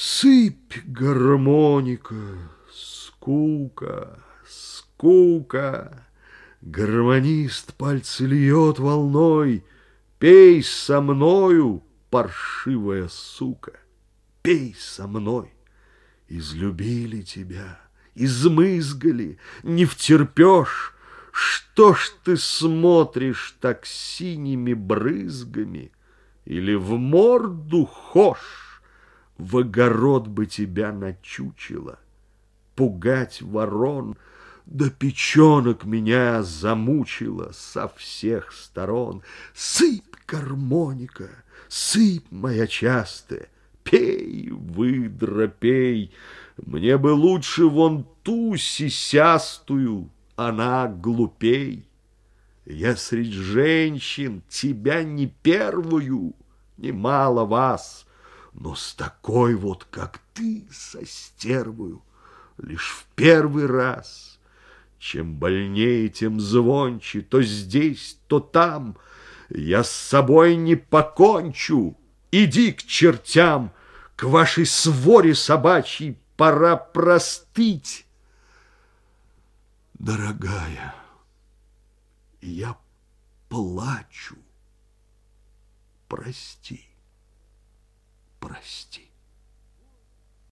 Сыпь, гармоника, скука, скука. Гармонист пальцы льет волной, Пей со мною, паршивая сука, Пей со мной. Излюбили тебя, измызгали, не втерпешь, Что ж ты смотришь так синими брызгами? Или в морду хошь, в огород бы тебя начучило, Пугать ворон — да печенок меня замучила со всех сторон. Сыпь, гармоника, сыпь моя частая, Пей, выдра, пей, Мне бы лучше вон ту сисястую, Она глупей. Я средь женщин тебя не первую, Немало вас, но с такой вот, как ты, со стервою, Лишь в первый раз — чем больнее, тем звонче, то здесь, то там. Я с собой не покончу. Иди к чертям, к вашей своре собачьей пора простыть. Дорогая, я плачу. Прости, прости.